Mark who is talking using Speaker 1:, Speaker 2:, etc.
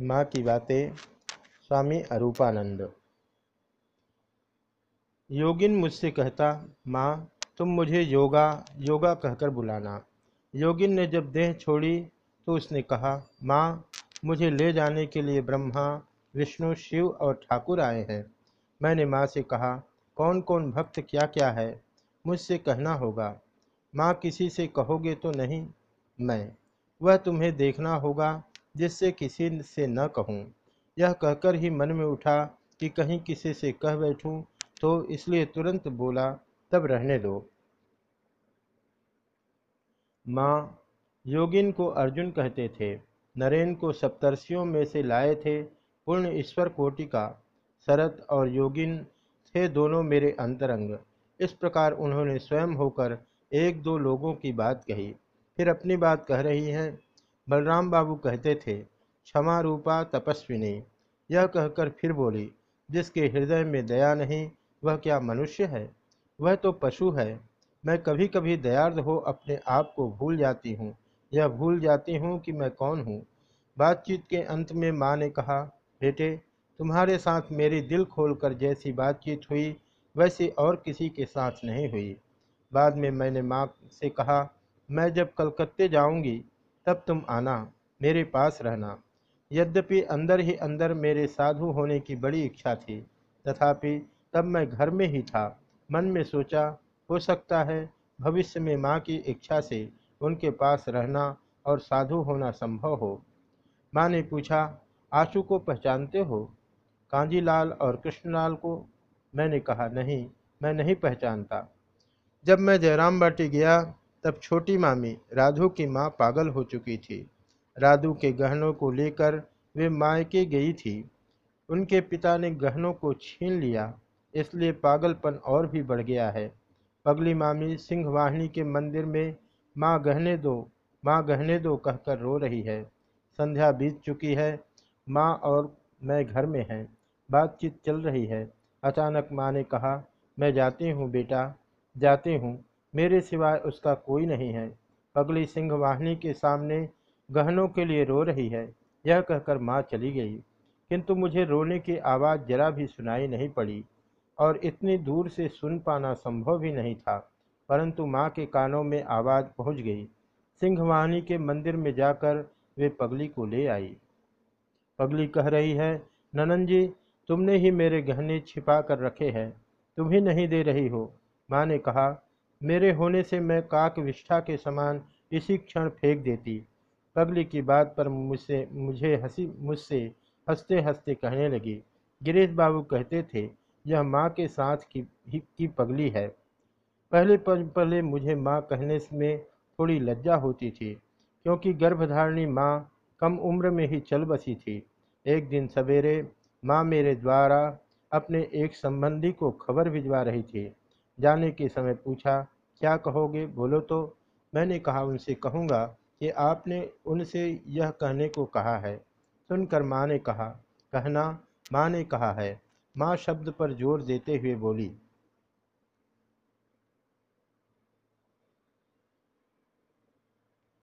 Speaker 1: माँ की बातें, स्वामी अरूपानंद। योगिन मुझसे कहता, माँ, तुम मुझे योगा योगा कहकर बुलाना। योगिन ने जब देह छोड़ी तो उसने कहा, माँ, मुझे ले जाने के लिए ब्रह्मा, विष्णु, शिव और ठाकुर आए हैं। मैंने माँ से कहा कौन कौन भक्त क्या क्या है? मुझसे कहना होगा। माँ किसी से कहोगे तो नहीं, मैं। वह तुम्हें देखना होगा जिससे किसी से न कहूँ। यह कहकर ही मन में उठा कि कहीं किसी से कह बैठूं तो इसलिए तुरंत बोला, तब रहने दो। माँ योगिन को अर्जुन कहते थे। नरेन को सप्तर्षियों में से लाए थे पूर्ण ईश्वर कोटि का शरत और योगिन थे दोनों मेरे अंतरंग। इस प्रकार उन्होंने स्वयं होकर एक दो लोगों की बात कही। फिर अपनी बात कह रही हैं बलराम बाबू कहते थे, क्षमा रूपा तपस्विनी। यह कहकर फिर बोली, जिसके हृदय में दया नहीं, वह क्या मनुष्य है? वह तो पशु है। मैं कभी कभी दयार्द हो अपने आप को भूल जाती हूँ। यह भूल जाती हूँ कि मैं कौन हूँ। बातचीत के अंत में माँ ने कहा, बेटे, तुम्हारे साथ मेरी दिल खोलकर जैसी बातचीत हुई, वैसी और किसी के साथ नहीं हुई। बाद में मैंने माँ से कहा, मैं जब कलकत्ते जाऊँगी तब तुम आना, मेरे पास रहना। यद्यपि अंदर ही अंदर मेरे साधु होने की बड़ी इच्छा थी, तथापि तब मैं घर में ही था। मन में सोचा, हो सकता है भविष्य में माँ की इच्छा से उनके पास रहना और साधु होना संभव हो। माँ ने पूछा आशु को पहचानते हो? कांजीलाल और कृष्णलाल को? मैंने कहा, नहीं, मैं नहीं पहचानता। जब मैं जयराम बाटी गया तब छोटी मामी राधु की माँ पागल हो चुकी थी। राधु के गहनों को लेकर वे मायके गई थी। उनके पिता ने गहनों को छीन लिया, इसलिए पागलपन और भी बढ़ गया है। पगली मामी सिंहवाहिनी के मंदिर में, माँ गहने दो, माँ गहने दो कहकर रो रही है। संध्या बीत चुकी है, माँ और मैं घर में हैं। बातचीत चल रही है। अचानक माँ ने कहा, मैं जाती हूँ बेटा, जाती हूँ। मेरे सिवाय उसका कोई नहीं है। पगली सिंह वाहिनी के सामने गहनों के लिए रो रही है। यह कहकर माँ चली गई। किंतु मुझे रोने की आवाज़ जरा भी सुनाई नहीं पड़ी और इतनी दूर से सुन पाना संभव भी नहीं था, परंतु माँ के कानों में आवाज़ पहुँच गई। सिंहवाहिनी के मंदिर में जाकर वे पगली को ले आई। पगली कह रही है, ननन जी, तुमने ही मेरे गहने छिपा कर रखे हैं। तुम ही नहीं दे रही हो। माँ ने कहा मेरे होने से मैं काक विष्ठा के समान इसी क्षण फेंक देती। पगली की बात पर मुझसे, मुझे हँसी, मुझसे हँसते हँसते कहने लगी। गिरीश बाबू कहते थे, यह माँ के साथ की की पगली है। पहले पहले मुझे माँ कहने में थोड़ी लज्जा होती थी, क्योंकि गर्भधारणी माँ कम उम्र में ही चल बसी थी। एक दिन सवेरे माँ मेरे द्वारा अपने एक संबंधी को खबर भिजवा रही थी। जाने के समय पूछा क्या कहोगे? बोलो तो। मैंने कहा, उनसे कहूँगा कि आपने उनसे यह कहने को कहा है। सुनकर माँ ने कहा, कहना, माँ ने कहा है। माँ शब्द पर ज़ोर देते हुए बोली